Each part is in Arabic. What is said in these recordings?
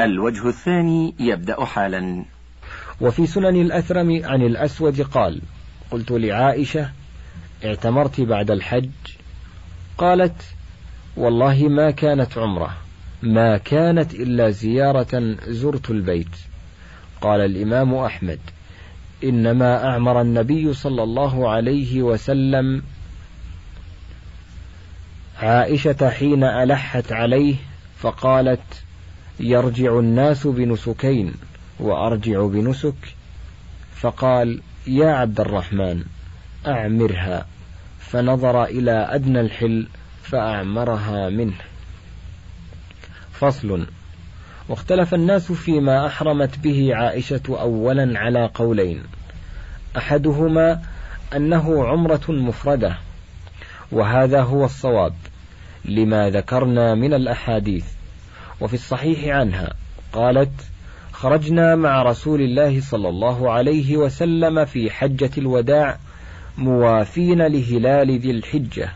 الوجه الثاني يبدأ حالا. وفي سنن الأثرم عن الأسود قال قلت لعائشة اعتمرت بعد الحج؟ قالت والله ما كانت عمرة ما كانت إلا زيارة زرت البيت. قال الإمام أحمد إنما أعمر النبي صلى الله عليه وسلم. عائشة حين ألحت عليه فقالت يرجع الناس بنسكين وأرجع بنسك؟ فقال يا عبد الرحمن أعمرها. فنظر إلى أدنى الحل فأعمرها منه. فصل. واختلف الناس فيما أحرمت به عائشة أولا على قولين. أحدهما أنه عمرة مفردة وهذا هو الصواب لما ذكرنا من الأحاديث. وفي الصحيح عنها قالت خرجنا مع رسول الله صلى الله عليه وسلم في حجة الوداع موافين لهلال ذي الحجة.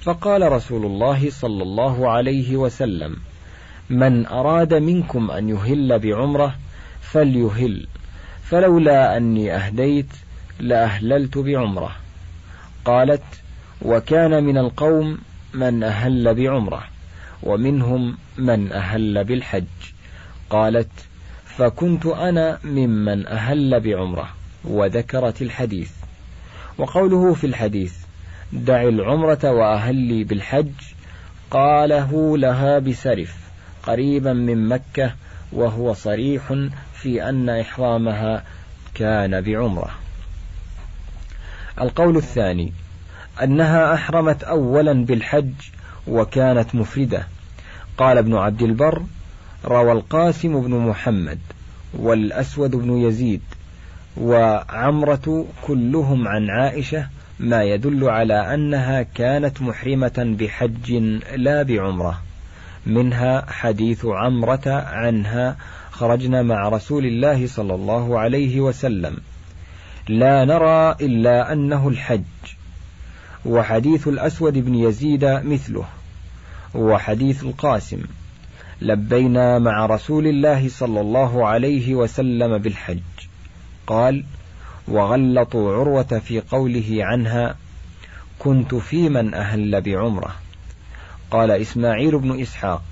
فقال رسول الله صلى الله عليه وسلم من أراد منكم أن يهل بعمرة فليهل فلولا أني أهديت لأهللت بعمرة. قالت وكان من القوم من أهل بعمرة. ومنهم من أهل بالحج. قالت فكنت أنا ممن أهل بعمرة وذكرت الحديث. وقوله في الحديث دع العمرة وأهلي بالحج. قاله لها بسرف قريبا من مكة وهو صريح في أن إحرامها كان بعمرة. القول الثاني أنها أحرمت أولا بالحج وكانت مفردة. قال ابن عبد البر روى القاسم بن محمد والأسود بن يزيد وعمرة كلهم عن عائشة ما يدل على أنها كانت محرمة بحج لا بعمرة. منها حديث عمرة عنها خرجنا مع رسول الله صلى الله عليه وسلم. لا نرى إلا أنه الحج. وحديث الأسود بن يزيد مثله وحديث القاسم لبينا مع رسول الله صلى الله عليه وسلم بالحج. قال وغلطوا عروة في قوله عنها كنت في من أهل بعمرة. قال إسماعيل بن إسحاق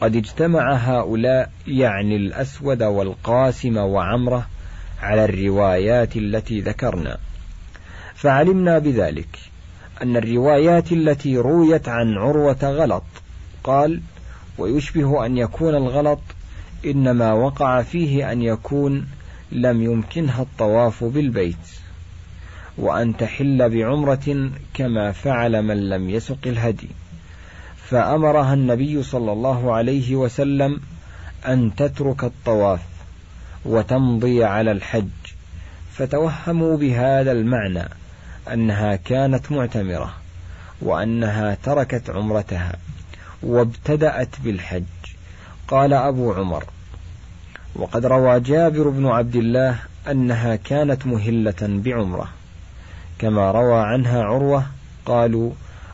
قد اجتمع هؤلاء يعني الأسود والقاسم وعمرة على الروايات التي ذكرنا. فعلمنا بذلك. أن الروايات التي رويت عن عروة غلط. قال ويشبه أن يكون الغلط إنما وقع فيه أن يكون لم يمكنها الطواف بالبيت وأن تحل بعمرة كما فعل من لم يسق الهدي. فأمرها النبي صلى الله عليه وسلم أن تترك الطواف وتمضي على الحج فتوهموا بهذا المعنى. أنها كانت معتمرة وأنها تركت عمرتها وابتدأت بالحج. قال أبو عمر وقد روى جابر بن عبد الله أنها كانت مهلة بعمرة. كما روى عنها عروة قالوا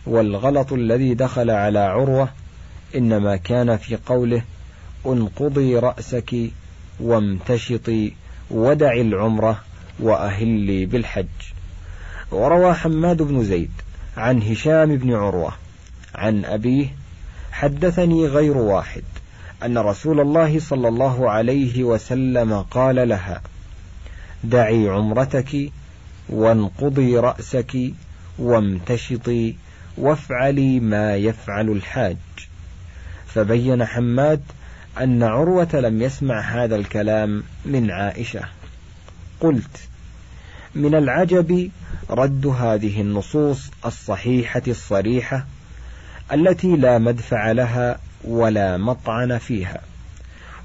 والغلط الذي دخل على عروة إنما كان في قوله انقضي رأسك وامتشطي ودعي العمرة وأهلي بالحج. وروى حماد بن زيد عن هشام بن عروة عن أبيه حدثني غير واحد أن رسول الله صلى الله عليه وسلم قال لها دعي عمرتك وانقضي رأسك وامتشطي وافعلي ما يفعل الحاج فبين حماد أن عروة لم يسمع هذا الكلام من عائشة. قلت من العجب رد هذه النصوص الصحيحة الصريحة التي لا مدفع لها ولا مطعن فيها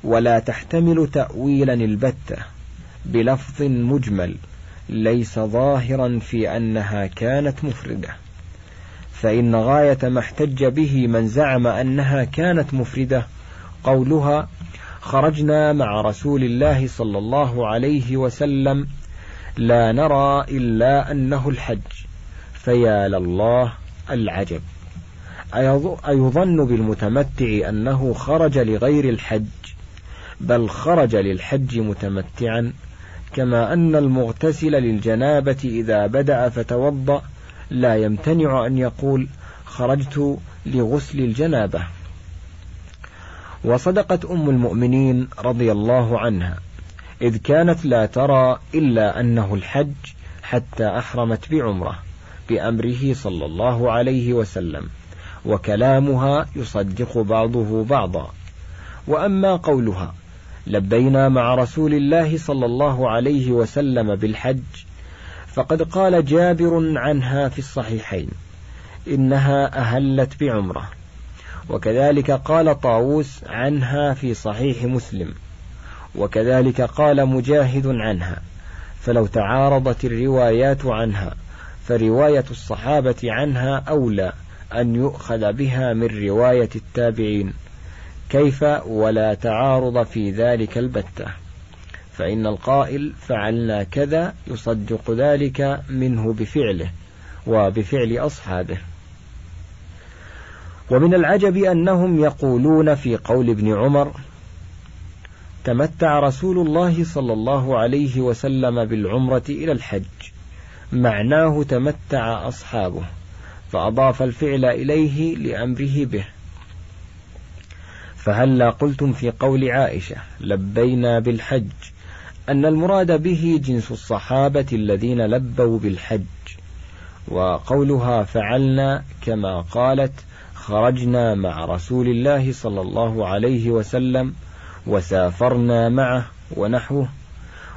ولا تحتمل تأويلا البتة بلفظ مجمل ليس ظاهرا في أنها كانت مفردة. فإن غاية ما احتج به من زعم أنها كانت مفردة قولها خرجنا مع رسول الله صلى الله عليه وسلم لا نرى إلا أنه الحج. فيا لله العجب. أيظن بالمتمتع أنه خرج لغير الحج بل خرج للحج متمتعا كما أن المغتسل للجنابة إذا بدأ فتوضأ لا يمتنع أن يقول خرجت لغسل الجنابة. وصدقت أم المؤمنين رضي الله عنها. إذ كانت لا ترى إلا أنه الحج حتى أحرمت بعمرة بأمره صلى الله عليه وسلم وكلامها يصدق بعضه بعضا. وأما قولها لبينا مع رسول الله صلى الله عليه وسلم بالحج فقد قال جابر عنها في الصحيحين إنها أهلت بعمرة. وكذلك قال طاووس عنها في صحيح مسلم وكذلك قال مجاهد عنها فلو تعارضت الروايات عنها فرواية الصحابة عنها أولى أن يؤخذ بها من رواية التابعين. كيف؟ ولا تعارض في ذلك البتة. فإن القائل فعلنا كذا يصدق ذلك منه بفعله وبفعل أصحابه. ومن العجب أنهم يقولون في قول ابن عمر تمتع رسول الله صلى الله عليه وسلم بالعمرة إلى الحج. معناه تمتع أصحابه فأضاف الفعل إليه لأمره به. فهلا قلتم في قول عائشة لبينا بالحج أن المراد به جنس الصحابة الذين لبوا بالحج. وقولها فعلنا كما قالت خرجنا مع رسول الله صلى الله عليه وسلم وسافرنا معه ونحوه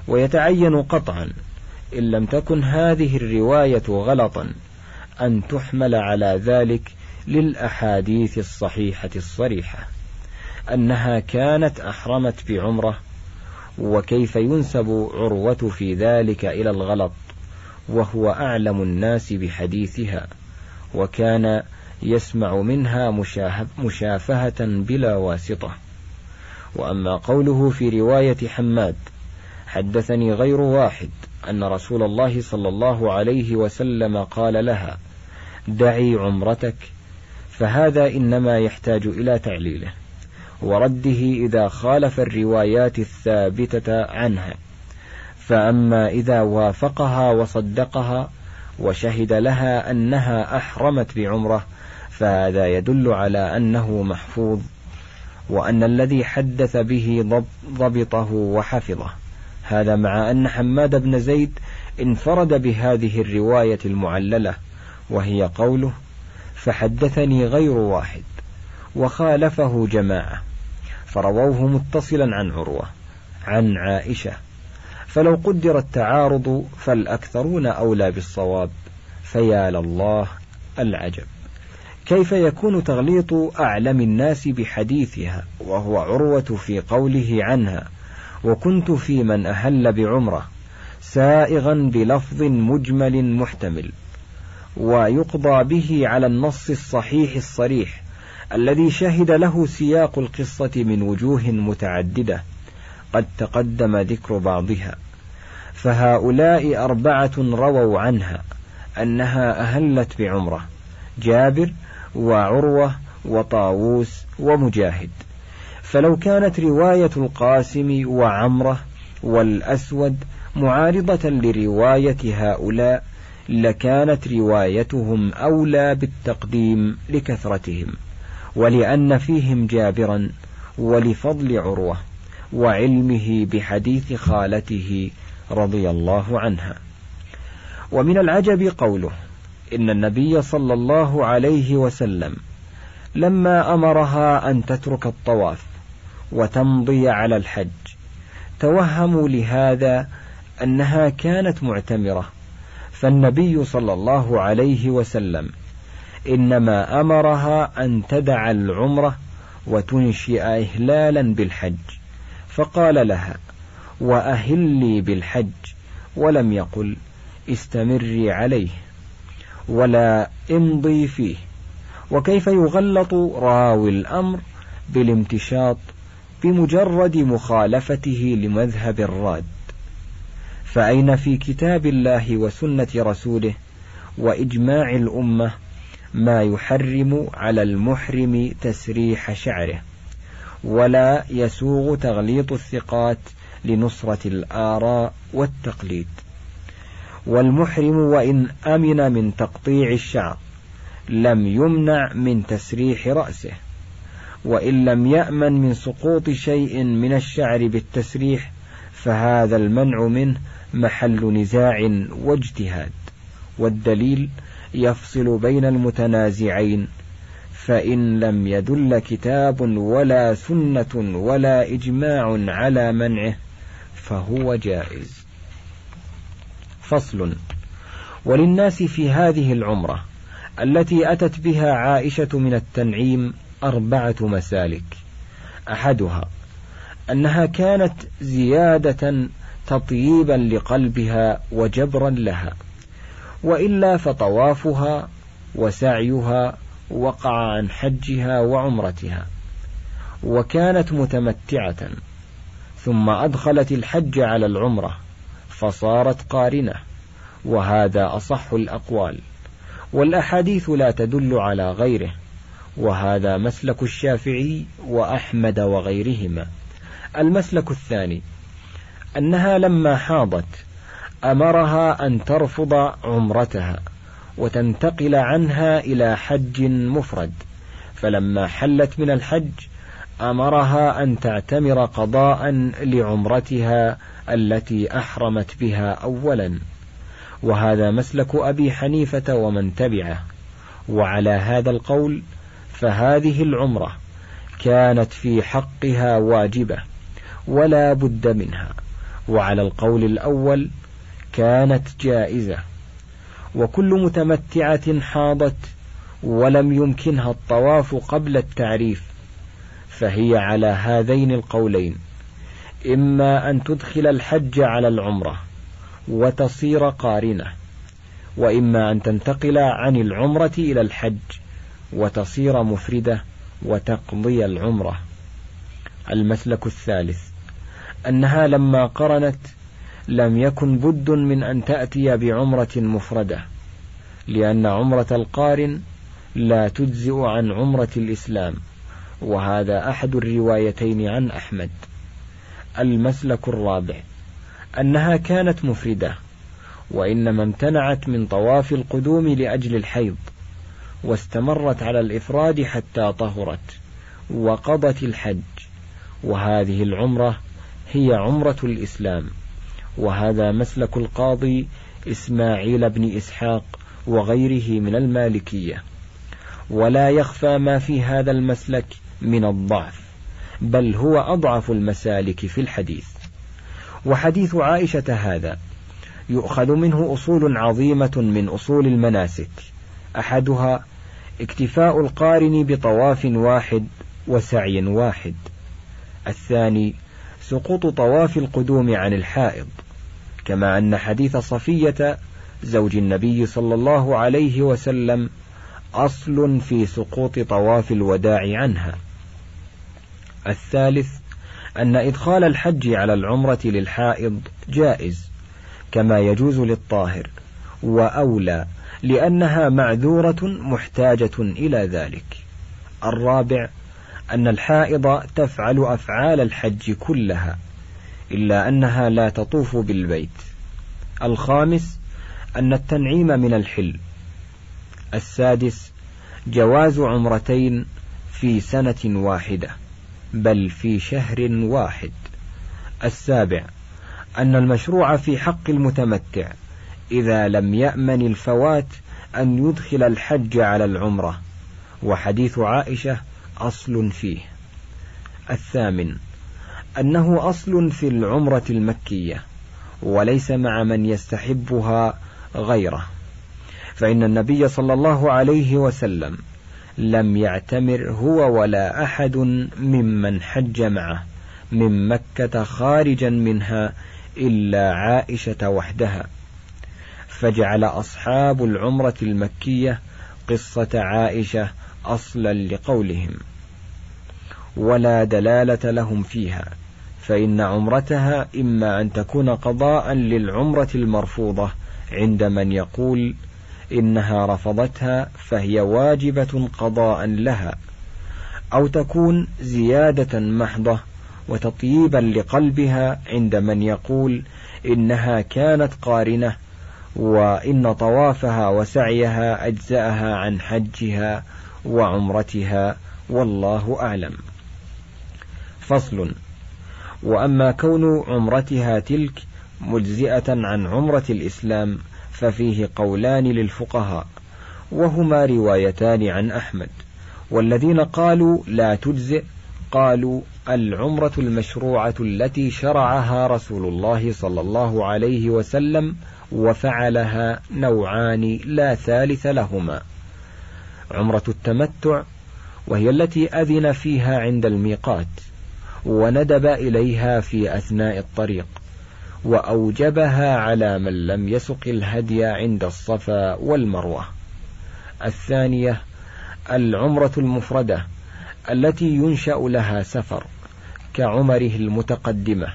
ويتعين قطعا إن لم تكن هذه الرواية غلطا أن تحمل على ذلك للأحاديث الصحيحة الصريحة أنها كانت أحرمت بعمرة وكيف ينسب عروة في ذلك إلى الغلط وهو أعلم الناس بحديثها وكان يسمع منها مشافهة بلا واسطة وأما قوله في رواية حماد حدثني غير واحد أن رسول الله صلى الله عليه وسلم قال لها دعي عمرتك فهذا إنما يحتاج إلى تعليله ورده إذا خالف الروايات الثابتة عنها فأما إذا وافقها وصدقها وشهد لها أنها أحرمت بعمره فهذا يدل على أنه محفوظ. وأن الذي حدث به ضبطه وحفظه. هذا مع أن حماد بن زيد انفرد بهذه الرواية المعللة وهي قوله فحدثني غير واحد وخالفه جماعة فرووه متصلا عن عروة عن عائشة. فلو قدر التعارض فالأكثرون أولى بالصواب فيا لله العجب. كيف يكون تغليط أعلم الناس بحديثها وهو عروة في قوله عنها وكنت في من أهل بعمرة سائغا بلفظ مجمل محتمل ويقضى به على النص الصحيح الصريح الذي شهد له سياق القصة من وجوه متعددة قد تقدم ذكر بعضها فهؤلاء أربعة رووا عنها أنها أهلت بعمرة جابر وعروة وطاووس ومجاهد. فلو كانت رواية القاسم وعمرة والأسود معارضة لرواية هؤلاء لكانت روايتهم أولى بالتقديم لكثرتهم ولأن فيهم جابرا ولفضل عروة وعلمه بحديث خالته رضي الله عنها. ومن العجب قوله إن النبي صلى الله عليه وسلم لما أمرها أن تترك الطواف وتمضي على الحج توهموا لهذا أنها كانت معتمرة. فالنبي صلى الله عليه وسلم إنما أمرها أن تدع العمرة وتنشئ إهلالا بالحج. فقال لها وأهلي بالحج ولم يقل استمري عليه. ولا امضي فيه. وكيف يغلط راوي الأمر بالامتشاط بمجرد مخالفته لمذهب الراد؟ فأين في كتاب الله وسنة رسوله وإجماع الأمة ما يحرم على المحرم تسريح شعره ولا يسوغ تغليط الثقات لنصرة الآراء والتقليد؟ والمحرم وإن أمن من تقطيع الشعر لم يمنع من تسريح رأسه وإن لم يأمن من سقوط شيء من الشعر بالتسريح فهذا المنع منه محل نزاع واجتهاد. والدليل يفصل بين المتنازعين فإن لم يدل كتاب ولا سنة ولا إجماع على منعه فهو جائز. فصل. وللناس في هذه العمرة التي أتت بها عائشة من التنعيم أربعة مسالك. أحدها أنها كانت زيادة تطييبا لقلبها وجبرا لها وإلا فطوافها وسعيها وقع عن حجها وعمرتها وكانت متمتعة ثم أدخلت الحج على العمرة فصارت قارنة وهذا أصح الأقوال. والأحاديث لا تدل على غيره وهذا مسلك الشافعي وأحمد وغيرهما. المسلك الثاني أنها لما حاضت أمرها أن ترفض عمرتها وتنتقل عنها إلى حج مفرد. فلما حلت من الحج أمرها أن تعتمر قضاء لعمرتها التي أحرمت بها أولا. وهذا مسلك أبي حنيفة ومن تبعه. وعلى هذا القول فهذه العمرة كانت في حقها واجبة ولا بد منها. وعلى القول الأول كانت جائزة. وكل متمتعة حاضت ولم يمكنها الطواف قبل التعريف. فهي على هذين القولين. إما أن تدخل الحج على العمرة وتصير قارنة وإما أن تنتقل عن العمرة إلى الحج وتصير مفردة وتقضي العمرة. المسلك الثالث أنها لما قرنت لم يكن بد من أن تأتي بعمرة مفردة لأن عمرة القارن لا تجزئ عن عمرة الإسلام وهذا أحد الروايتين عن أحمد. المسلك الرابع أنها كانت مفردة وإنما امتنعت من طواف القدوم لأجل الحيض واستمرت على الإفراد حتى طهرت وقضت الحج وهذه العمرة هي عمرة الإسلام وهذا مسلك القاضي إسماعيل بن إسحاق وغيره من المالكية ولا يخفى ما في هذا المسلك من الضعف. بل هو أضعف المسالك في الحديث. وحديث عائشة هذا يؤخذ منه أصول عظيمة من أصول المناسك. أحدها اكتفاء القارن بطواف واحد وسعي واحد. الثاني سقوط طواف القدوم عن الحائض كما أن حديث صفية زوج النبي صلى الله عليه وسلم أصل في سقوط طواف الوداع عنها. الثالث أن إدخال الحج على العمرة للحائض جائز كما يجوز للطاهر وأولى لأنها معذورة محتاجة إلى ذلك. الرابع أن الحائض تفعل أفعال الحج كلها إلا أنها لا تطوف بالبيت. الخامس أن التنعيم من الحل. السادس جواز عمرتين في سنة واحدة. بل في شهر واحد. السابع أن المشروع في حق المتمتع إذا لم يأمن الفوات أن يدخل الحج على العمرة. وحديث عائشة أصل فيه. الثامن أنه أصل في العمرة المكية وليس مع من يستحبها غيره. فإن النبي صلى الله عليه وسلم لم يعتمر هو ولا أحد ممن حج معه من مكة خارجا منها إلا عائشة وحدها. فجعل أصحاب العمرة المكية قصة عائشة أصلا لقولهم. ولا دلالة لهم فيها فإن عمرتها إما أن تكون قضاء للعمرة المرفوضة عند من يقول إنها رفضتها فهي واجبة قضاء لها أو تكون زيادة محضة وتطييبا لقلبها عند من يقول إنها كانت قارنة وإن طوافها وسعيها أجزأها عن حجها وعمرتها والله أعلم. فصل وأما كون عمرتها تلك مجزئة عن عمرة الإسلام ففيه قولان للفقهاء وهما روايتان عن أحمد. والذين قالوا لا تجزئ قالوا العمرة المشروعة التي شرعها رسول الله صلى الله عليه وسلم وفعلها نوعان لا ثالث لهما. عمرة التمتع وهي التي أذن فيها عند الميقات وندب إليها في أثناء الطريق. وأوجبها على من لم يسق الهدي عند الصفا والمروة. الثانية العمرة المفردة التي ينشأ لها سفر كعمره المتقدمة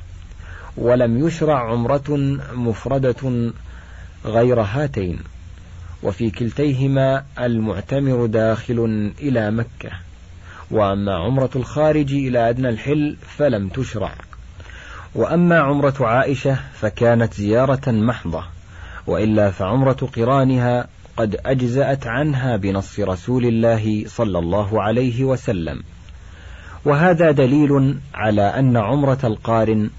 ولم يشرع عمرة مفردة غير هاتين وفي كلتيهما المعتمر داخل إلى مكة وأما عمرة الخارج إلى أدنى الحل فلم تشرع. وأما عمرة عائشة فكانت زيارة محضة وإلا فعمرة قرانها قد أجزأت عنها بنص رسول الله صلى الله عليه وسلم. وهذا دليل على أن عمرة القارن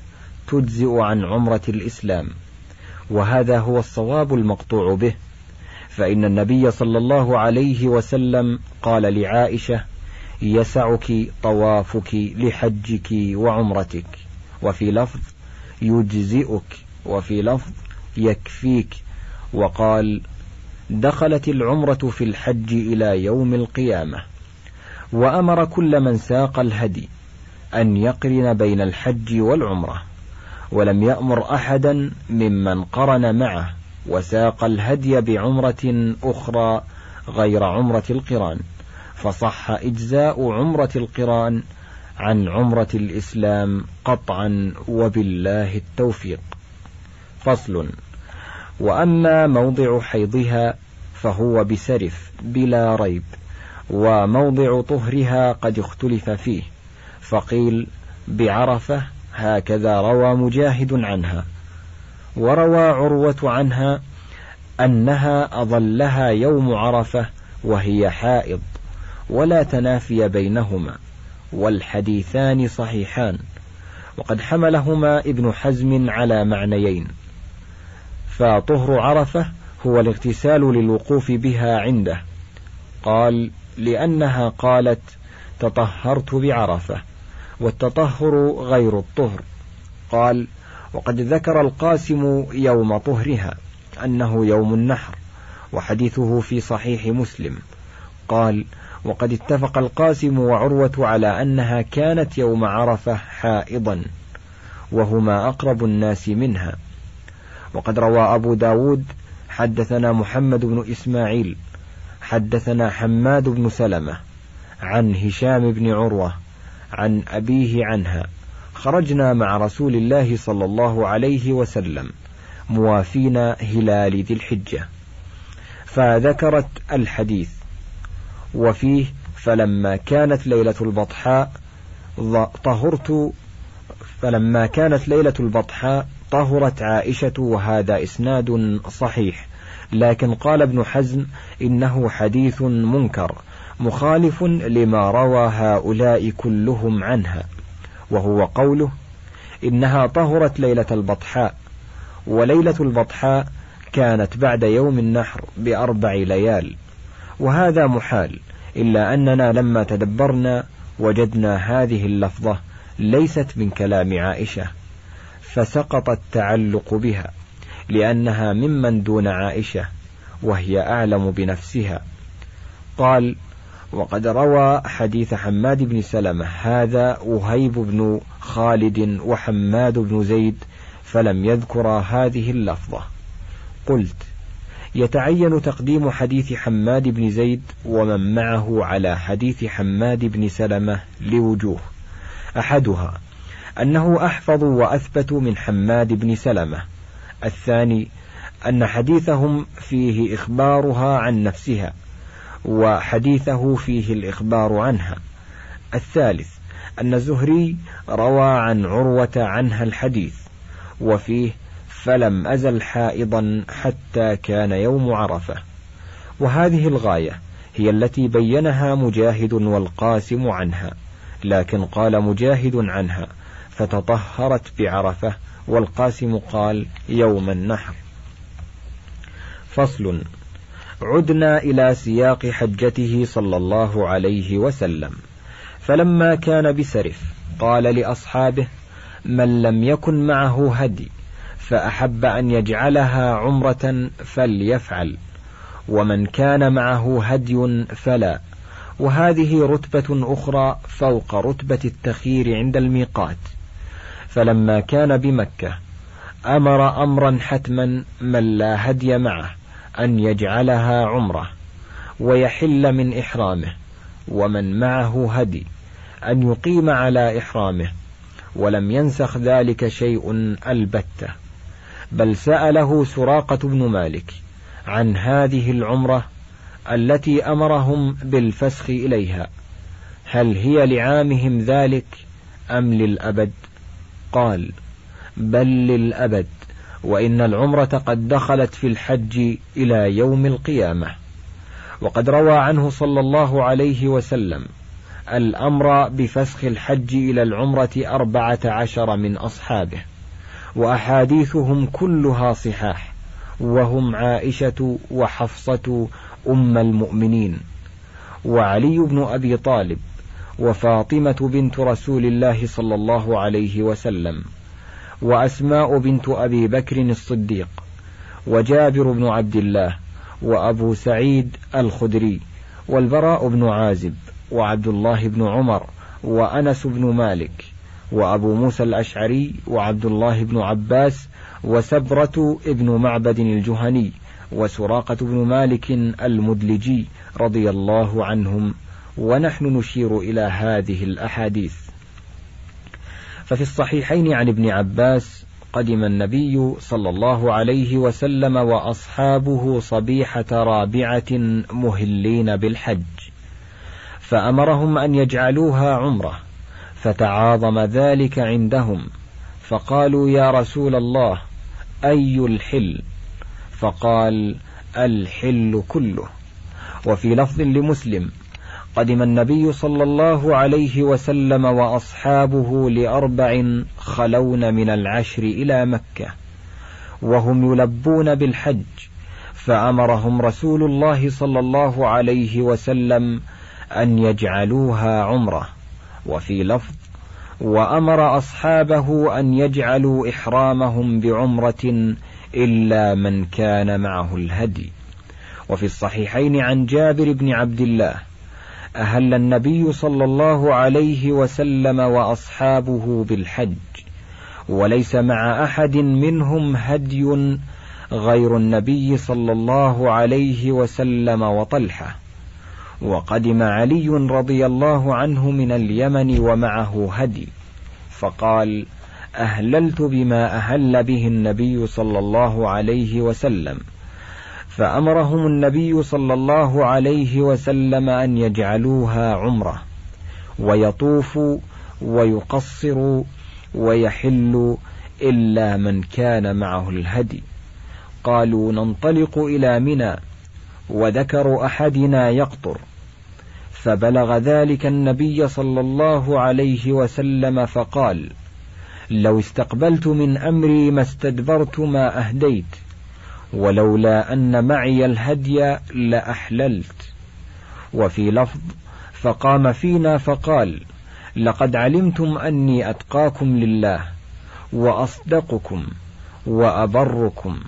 تجزئ عن عمرة الإسلام وهذا هو الصواب المقطوع به. فإن النبي صلى الله عليه وسلم قال لعائشة يسعك طوافك لحجك وعمرتك. وفي لفظ يجزئك وفي لفظ يكفيك. وقال دخلت العمرة في الحج إلى يوم القيامة وأمر كل من ساق الهدي أن يقرن بين الحج والعمرة ولم يأمر أحدا ممن قرن معه وساق الهدي بعمرة أخرى غير عمرة القران فصح إجزاء عمرة القران عن عمرة الإسلام قطعا وبالله التوفيق. فصل. وأما موضع حيضها فهو بسرف بلا ريب وموضع طهرها قد اختلف فيه. فقيل بعرفة هكذا روى مجاهد عنها. وروى عروة عنها أنها أظلها يوم عرفة وهي حائض ولا تنافي بينهما. والحديثان صحيحان. وقد حملهما ابن حزم على معنيين. فطهر عرفة هو الاغتسال للوقوف بها عنده. قال لأنها قالت تطهرت بعرفة والتطهر غير الطهر. قال وقد ذكر القاسم يوم طهرها أنه يوم النحر وحديثه في صحيح مسلم. قال وقد اتفق القاسم وعروة على أنها كانت يوم عرفة حائضا وهما أقرب الناس منها. وقد روى أبو داود حدثنا محمد بن إسماعيل حدثنا حماد بن سلمة عن هشام بن عروة عن أبيه عنها. خرجنا مع رسول الله صلى الله عليه وسلم موافين هلال ذي الحجة. فذكرت الحديث. وفيه فلما كانت ليلة البطحاء طهرت فلما كانت ليلة البطحاء طهرت عائشة وهذا إسناد صحيح. لكن قال ابن حزم إنه حديث منكر مخالف لما روى هؤلاء كلهم عنها. وهو قوله إنها طهرت ليلة البطحاء وليلة البطحاء كانت بعد يوم النحر بأربع ليال. وهذا محال إلا أننا لما تدبرنا وجدنا هذه اللفظة ليست من كلام عائشة فسقط التعلق بها لأنها ممن دون عائشة وهي أعلم بنفسها. قال وقد روى حديث حماد بن سلمة هذا وهيب بن خالد وحماد بن زيد فلم يذكرا هذه اللفظة. قلت يتعين تقديم حديث حماد بن زيد ومن معه على حديث حماد بن سلمة لوجوه. أحدها أنه أحفظ وأثبت من حماد بن سلمة. الثاني أن حديثهم فيه إخبارها عن نفسها وحديثه فيه الإخبار عنها. الثالث أن الزهري روى عن عروة عنها الحديث وفيه فلم أزل حائضا حتى كان يوم عرفة. وهذه الغاية هي التي بينها مجاهد والقاسم عنها لكن قال مجاهد عنها فتطهرت بعرفة والقاسم قال يوم النحر. فصل عدنا إلى سياق حجته صلى الله عليه وسلم. فلما كان بسرف قال لأصحابه من لم يكن معه هدي فأحب أن يجعلها عمرة فليفعل ومن كان معه هدي فلا. وهذه رتبة أخرى فوق رتبة التخيير عند الميقات. فلما كان بمكة أمر أمرا حتما من لا هدي معه أن يجعلها عمرة ويحل من إحرامه ومن معه هدي أن يقيم على إحرامه ولم ينسخ ذلك شيء البتة. بل سأله سراقة بن مالك عن هذه العمرة التي أمرهم بالفسخ إليها هل هي لعامهم ذلك أم للأبد؟ قال بل للأبد وإن العمرة قد دخلت في الحج إلى يوم القيامة. وقد روى عنه صلى الله عليه وسلم الأمر بفسخ الحج إلى العمرة أربعة عشر من أصحابه. وأحاديثهم كلها صحاح وهم عائشة وحفصة أم المؤمنين. وعلي بن أبي طالب وفاطمة بنت رسول الله صلى الله عليه وسلم وأسماء بنت أبي بكر الصديق وجابر بن عبد الله وأبو سعيد الخدري والبراء بن عازب وعبد الله بن عمر وأنس بن مالك وأبو موسى الأشعري وعبد الله بن عباس وسبرة ابن معبد الجهني وسراقة بن مالك المدلجي رضي الله عنهم ونحن نشير إلى هذه الأحاديث. ففي الصحيحين عن ابن عباس قدم النبي صلى الله عليه وسلم وأصحابه صبيحة رابعة مهلين بالحج فأمرهم أن يجعلوها عمرة فتعاظم ذلك عندهم فقالوا يا رسول الله أي الحل؟ فقال الحل كله. وفي لفظ لمسلم قدم النبي صلى الله عليه وسلم وأصحابه لأربع خلون من العشر إلى مكة وهم يلبون بالحج فأمرهم رسول الله صلى الله عليه وسلم أن يجعلوها عمرة. وفي لفظ وأمر أصحابه أن يجعلوا إحرامهم بعمرة إلا من كان معه الهدي. وفي الصحيحين عن جابر بن عبد الله أهل النبي صلى الله عليه وسلم وأصحابه بالحج وليس مع أحد منهم هدي غير النبي صلى الله عليه وسلم وطلحة. وقدم علي رضي الله عنه من اليمن ومعه هدي. فقال أهللت بما أهل به النبي صلى الله عليه وسلم. فأمرهم النبي صلى الله عليه وسلم أن يجعلوها عمرة. ويطوفوا ويقصروا ويحلوا إلا من كان معه الهدي. قالوا ننطلق إلى منى وذكر أحدنا يقطر فبلغ ذلك النبي صلى الله عليه وسلم فقال لو استقبلت من أمري ما استدبرت ما أهديت ولولا أن معي الهدي لأحللت وفي لفظ فقام فينا فقال لقد علمتم أني أتقاكم لله وأصدقكم وأبركم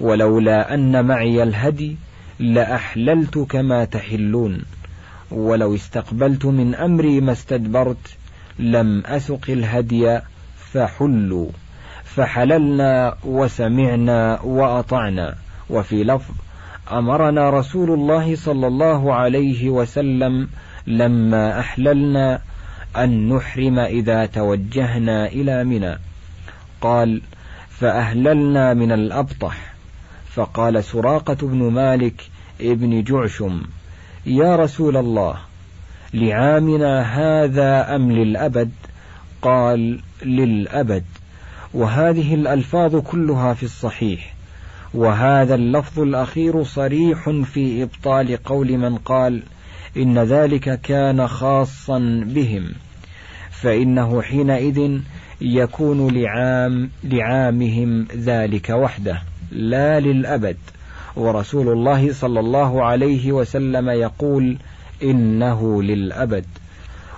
ولولا أن معي الهدي لأحللت كما تحلون ولو استقبلت من أمري ما استدبرت لم أسق الهدي فحلوا فحللنا وسمعنا وأطعنا وفي لفظ أمرنا رسول الله صلى الله عليه وسلم لما أحللنا أن نحرم إذا توجهنا إلى منى. قال فأهللنا من الأبطح. فقال سراقة بن مالك ابن جعشم يا رسول الله لعامنا هذا أم للأبد؟ قال للأبد. وهذه الألفاظ كلها في الصحيح. وهذا اللفظ الأخير صريح في إبطال قول من قال إن ذلك كان خاصا بهم. فإنه حينئذ يكون لعام لعامهم ذلك وحده لا للأبد. ورسول الله صلى الله عليه وسلم يقول إنه للأبد.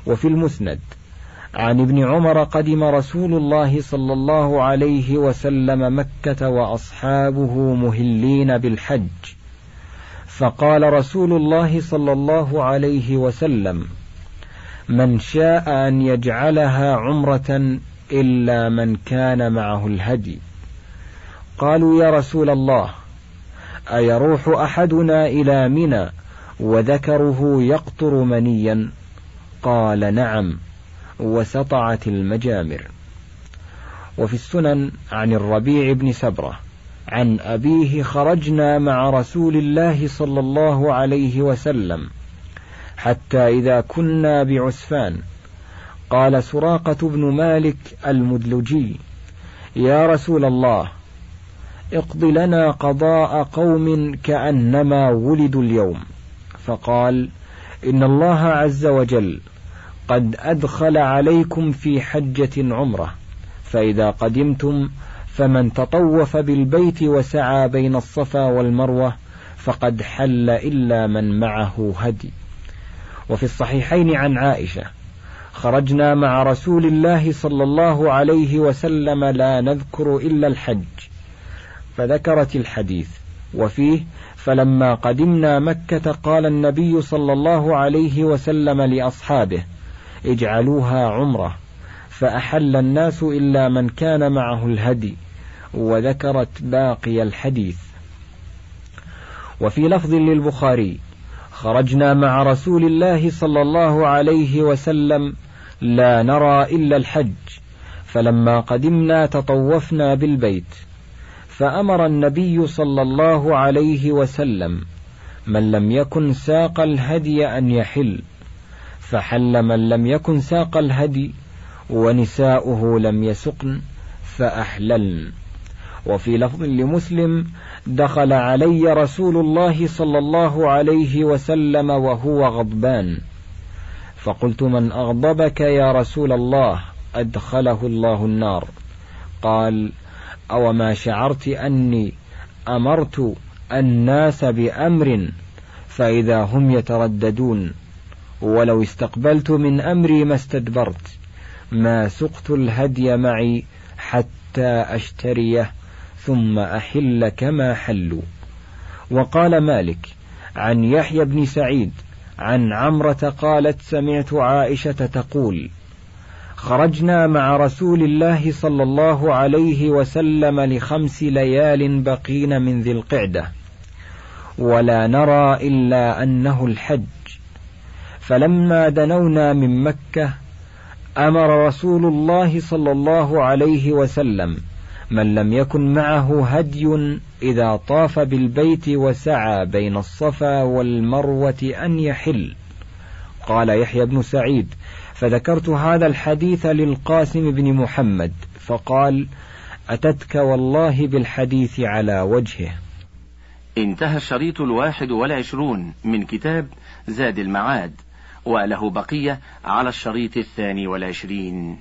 وفي المسند عن ابن عمر قدم رسول الله صلى الله عليه وسلم مكة وأصحابه مهلين بالحج. فقال رسول الله صلى الله عليه وسلم من شاء أن يجعلها عمرة إلا من كان معه الهدي. قالوا يا رسول الله أيروح أحدنا إلى منى وذكره يقطر منيا؟ قال نعم وسطعت المجامر. وفي السنن عن الربيع بن سبرة عن أبيه خرجنا مع رسول الله صلى الله عليه وسلم حتى إذا كنا بعسفان. قال سراقة بن مالك المدلجي يا رسول الله اقض لنا قضاء قوم كأنما ولدوا اليوم. فقال إن الله عز وجل قد أدخل عليكم في حجة عمرة فإذا قدمتم فمن تطوف بالبيت وسعى بين الصفا والمروة فقد حل إلا من معه هدي. وفي الصحيحين عن عائشة خرجنا مع رسول الله صلى الله عليه وسلم لا نذكر إلا الحج. فذكرت الحديث. وفيه فلما قدمنا مكة قال النبي صلى الله عليه وسلم لأصحابه اجعلوها عمرة. فأحل الناس إلا من كان معه الهدي. وذكرت باقي الحديث. وفي لفظ للبخاري خرجنا مع رسول الله صلى الله عليه وسلم لا نرى إلا الحج. فلما قدمنا تطوفنا بالبيت. فأمر النبي صلى الله عليه وسلم من لم يكن ساق الهدي أن يحل فحل من لم يكن ساق الهدي ونساؤه لم يسقن فأحللن. وفي لفظ لمسلم دخل علي رسول الله صلى الله عليه وسلم وهو غضبان. فقلت من أغضبك يا رسول الله؟ أدخله الله النار. قال أو ما شعرت أني أمرت الناس بأمر فإذا هم يترددون ولو استقبلت من أمري ما استدبرت ما سقت الهدي معي حتى أشتريه ثم أحل كما حلوا. وقال مالك عن يحيى بن سعيد عن عمرة قالت سمعت عائشة تقول خرجنا مع رسول الله صلى الله عليه وسلم لخمس ليال بقين من ذي القعدة. ولا نرى إلا أنه الحج. فلما دنونا من مكة أمر رسول الله صلى الله عليه وسلم من لم يكن معه هدي إذا طاف بالبيت وسعى بين الصفا والمروة أن يحل. قال يحيى بن سعيد فذكرت هذا الحديث للقاسم بن محمد فقال أتتك والله بالحديث على وجهه. انتهى الشريط الواحد والعشرون من كتاب زاد المعاد وله بقية على الشريط الثاني والعشرين.